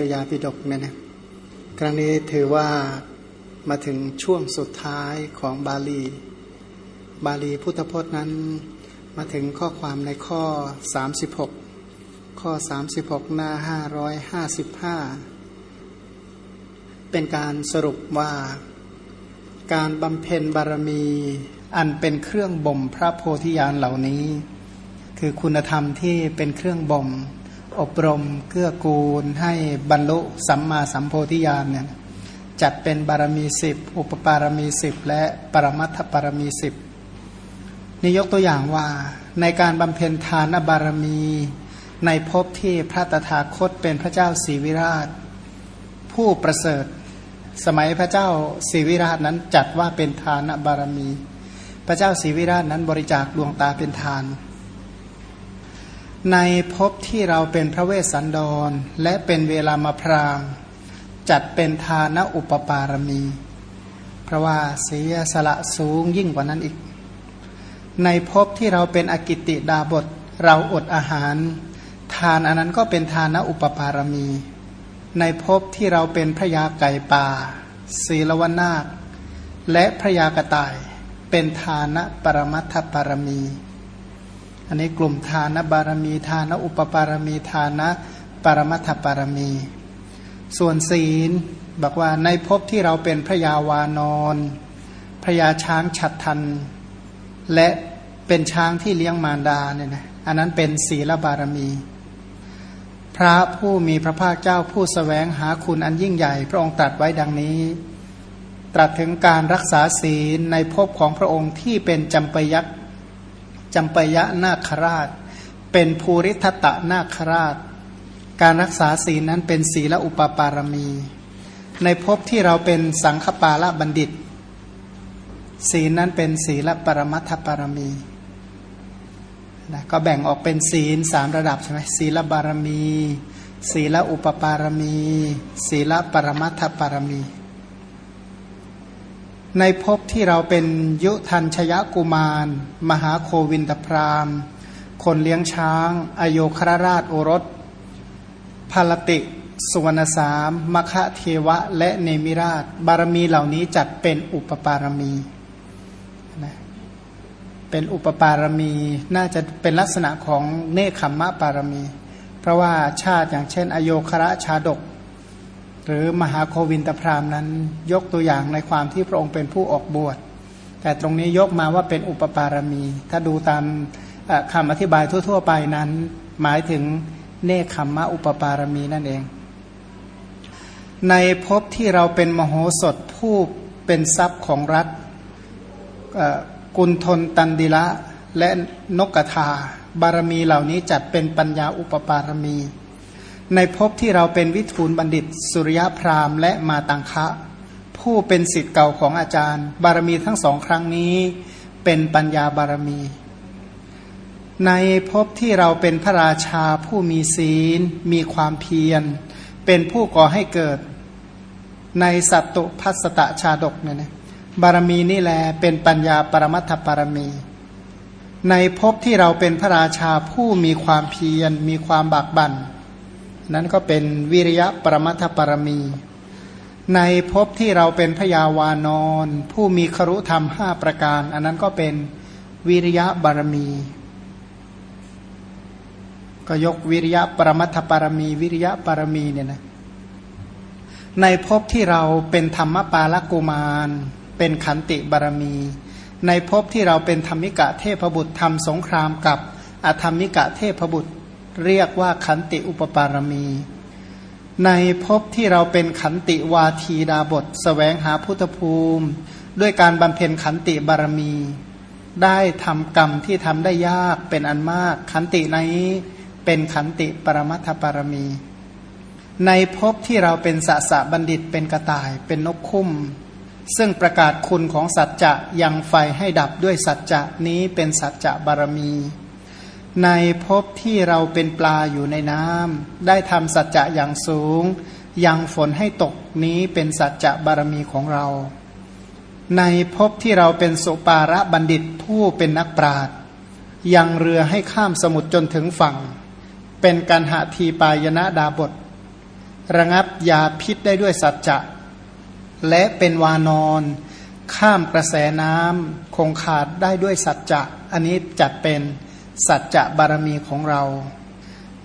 ริยาปิฎกเนี่ยนะครั้งนี้ถือว่ามาถึงช่วงสุดท้ายของบาลี บาลีพุทธพจน์นั้น มาถึงข้อความในข้อ 36 ข้อ 36 หน้า 555 เป็นการสรุปว่า การบำเพ็ญบารมีอันเป็นเครื่องบ่มพระโพธิญาณเหล่านี้ คือคุณธรรมที่เป็นเครื่องบ่ม อบรมเกื้อกูลให้บรรลุสัมมาสัมโพธิญาณเนี่ยจัดเป็นบารมีสิบอุปปารมีสิบและปรมัตถบารมีสิบนี่ยกตัวอย่างว่าในการบำเพ็ญทานบารมีในภพที่พระตถาคตเป็นพระเจ้าศรีวิราช ผู้ประเสริฐ สมัยพระเจ้าศรีวิราชนั้นจัดว่าเป็นทานบารมี พระเจ้าศรีวิราชนั้นบริจาคดวงตาเป็นทาน ในภพที่เราเป็นพระเวสสันดร และเป็นเวลามาพรามจัดเป็นทานอุปปารมี เพราะว่าเสียสละสูงยิ่งกว่านั้นอีก ในภพที่เราเป็นอกิติดาบทเราอดอาหาร ทานอันนั้นก็เป็นทานอุปปารมี ในภพที่เราเป็นพระยาไก่ป่าศีลวนาคและพระยากระต่าย เป็นทานปรมัตถปารมี อันนี้กลุ่มทานบารมีทานอุปปารมีทานะปรมัตถปารมี ส่วนศีลบอกว่าในภพที่เราเป็นพระยาวานอนพระยาช้างฉัดทัน และเป็นช้างที่เลี้ยงมารดาเนี่ยนะอันนั้นเป็นศีลบารมี พระผู้มีพระภาคเจ้าผู้สแสวงหาคุณอันยิ่งใหญ่ พระองค์ตรัสไว้ดังนี้ ตรัสถึงการรักษาศีลในภพของพระองค์ที่เป็นจำปยักษ จำปยะนาคราช เป็นภูริทัตะนาคราช การรักษาศีลนั้นเป็นศีลอุปปารมี ในภพที่เราเป็นสังฆปาละบัณฑิต ศีลนั้นเป็นศีลปรมัตถปารมีนะก็แบ่งออกเป็นศีลสามระดับใช่ไหมศีลบารมี ศีลอุปปารมี ศีลปรมัตถปารมี ในภพที่เราเป็นยุทันชยกุมาร มหาโควินตพราม คนเลี้ยงช้าง อโยครราชโอรสพาลติสุวรรณสามมคะเทวะ และเนมิราช บารมีเหล่านี้จัดเป็นอุปปารมีนะเป็นอุปปารมีน่าจะเป็นลักษณะของเนคขมมะปารมี เพราะว่าชาติอย่างเช่น อโยคระชาดก หรือมหาโควินตพรามนั้น ยกตัวอย่างในความที่พระองค์เป็นผู้ออกบวช แต่ตรงนี้ยกมาว่าเป็นอุปปารมี ถ้าดูตามคำอธิบายทั่ว ๆ ไปนั้น หมายถึงเนคขมมะอุปปารมีนั่นเอง ในภพที่เราเป็นมโหสถผู้เป็นทรัพย์ของรัฐกุลทนตันดิละและนกกทาบารมีเหล่านี้จัดเป็นปัญญาอุปปารมี ในภพที่เราเป็นวิทูลบัณฑิต สุริยพราหมณ์และมาตังคะ ผู้เป็นสิทธิ์เก่าของอาจารย์ บารมีทั้งสองครั้งนี้ เป็นปัญญาบารมี ในภพที่เราเป็นพระราชาผู้มีศีล มีความเพียร เป็นผู้ก่อให้เกิด ในสัตตุพัสตะชาดกเนี่ยนะบารมีนี่แหละเป็นปัญญาปรมัตถบารมี ในภพที่เราเป็นพระราชาผู้มีความเพียร มีความบากบัน่น นั้นก็เป็นวิริยะปรมัตถปรมี ในภพที่เราเป็นพยาวานอนผู้มีครุธรรมห้าประการ อันนั้นก็เป็นวิริยะบารมี ก็ยกวิริยะปรมัตถปรมี วิริยะปรมีเนี่ยนะในภพที่เราเป็นธรรมปาลกุมาร เป็นขันติบารมี ในภพที่เราเป็นธรรมิกะเทพบุตรทำสงครามกับอธรรมิกะเทพบุตร เรียกว่าขันติอุปปารมี ในภพที่เราเป็นขันติวาทีดาบทสแสวงหาพุทธภูมิ ด้วยการบำเพ็ญขันติบารมี ได้ทำกรรมที่ทำได้ยากเป็นอันมาก ขันติในเป็นขันติปรมัตถปารมี ในภพที่เราเป็นสสะบัณฑิตเป็นกระต่ายเป็นนกคุ้มซึ่งประกาศคุณของสัจจะยังไฟให้ดับด้วยสัจจะนี้เป็นสัจจะบารมี ในภพที่เราเป็นปลาอยู่ในน้ำได้ทำสัจจะอย่างสูง ยังฝนให้ตกนี้เป็นสัจจะบารมีของเรา ในภพที่เราเป็นสุปาระบัณฑิตผู้เป็นนักปราชญ์ยังเรือให้ข้ามสมุทรจนถึงฝั่ง เป็นการหาทีปายนะดาบท ระงับยาพิษได้ด้วยสัจจะ และเป็นวานอนข้ามกระแสน้ำคงขาดได้ด้วยสัจจะ อันนี้จัดเป็น สัจจะบารมีของเรา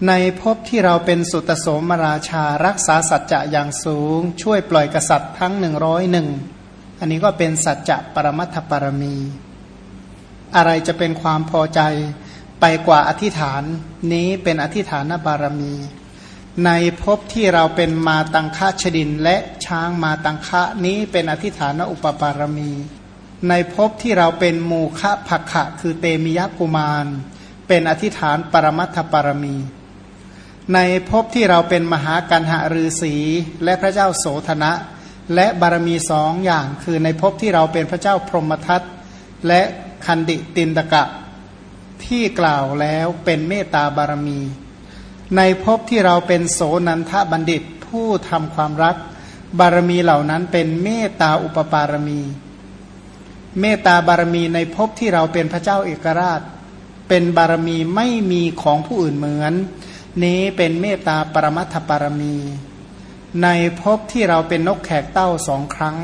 ในภพที่เราเป็นสุตโสมราชารักษาสัจจะอย่างสูง ช่วยปล่อยกษัตริย์ทั้งหนึ่งร้อยหนึ่งอันนี้ก็เป็นสัจจะปรมัตถปรมี อะไรจะเป็นความพอใจไปกว่าอธิษฐานนี้เป็นอธิษฐานบารมี ในภพที่เราเป็นมาตังคะชดินและช้างมาตังคะนี้เป็นอธิษฐานอุปปารมี ในภพที่เราเป็นมูคะภักขะคือเตมิยกุมาร เป็นอธิษฐานปรมัตถปารมี ในภพที่เราเป็นมหากันหฤษีและพระเจ้าโสธนะ และบารมีสองอย่าง คือในภพที่เราเป็นพระเจ้าพรหมทัตและคันดิตินตกะ ที่กล่าวแล้วเป็นเมตตาบารมี ในภพที่เราเป็นโสนันทบัณฑิตผู้ทำความรัก บารมีเหล่านั้นเป็นเมตตาอุปปารมี เมตตาบารมีในภพที่เราเป็นพระเจ้าเอกราช เป็นบารมีไม่มีของผู้อื่นเหมือน นี้เป็นเมตตาปรมัตถบารมี ในภพที่เราเป็นนกแขกเต้าสองครั้ง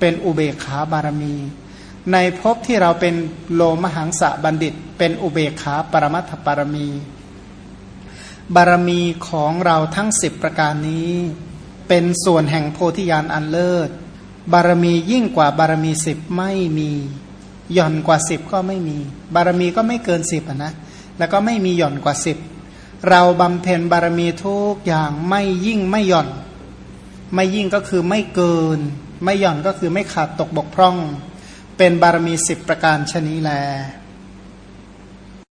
เป็นอุเบกขาบารมี ในภพที่เราเป็นโลมหังสะบัณฑิต เป็นอุเบกขาปรมัตถปารมี บารมีของเราทั้งสิบประการนี้ เป็นส่วนแห่งโพธิญาณอันเลิศ บารมียิ่งกว่าบารมีสิบไม่มี หย่อนกว่าสิบก็ไม่มี บารมีก็ไม่เกินสิบนะแล้วก็ไม่มีหย่อนกว่าสิบเราบำเพ็ญบารมีทุกอย่างไม่ยิ่งไม่หย่อน ไม่ยิ่งก็คือไม่เกิน ไม่หย่อนก็คือไม่ขาดตกบกพร่อง เป็นบารมีสิบประการชนี้แล